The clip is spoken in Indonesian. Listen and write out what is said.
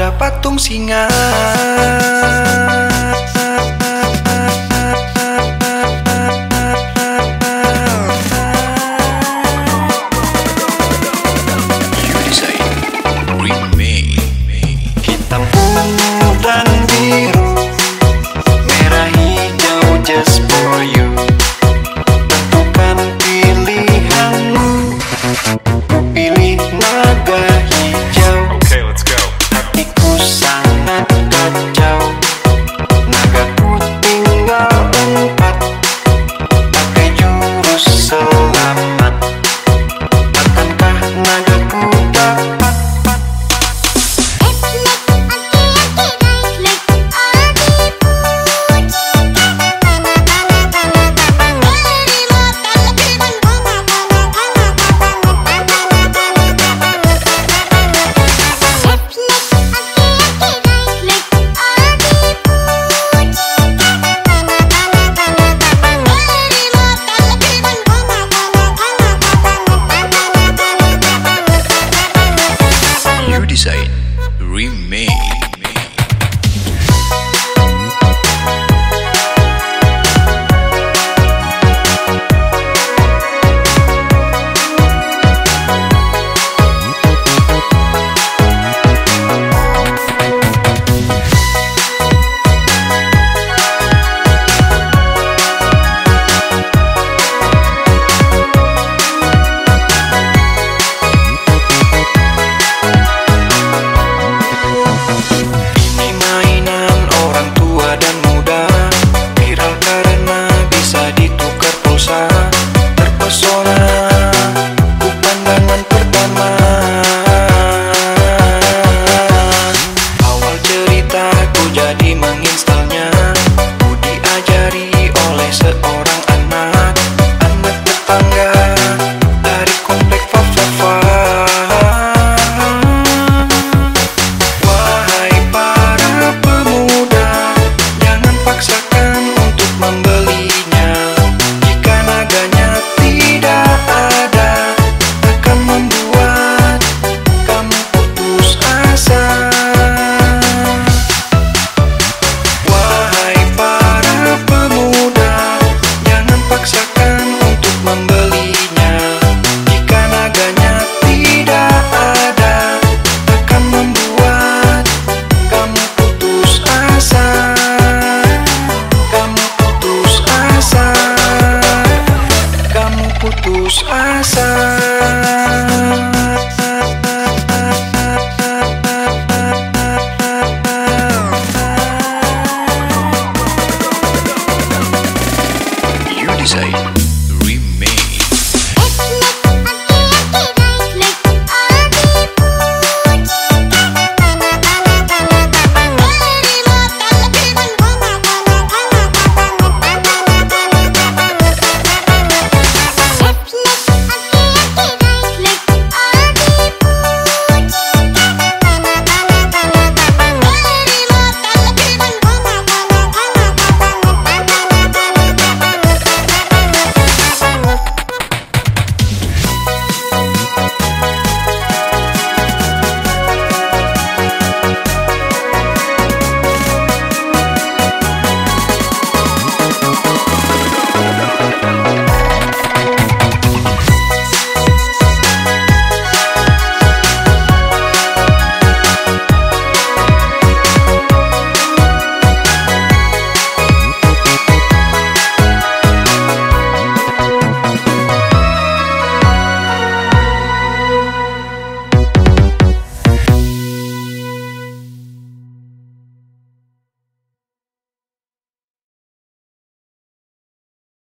ada patung singa.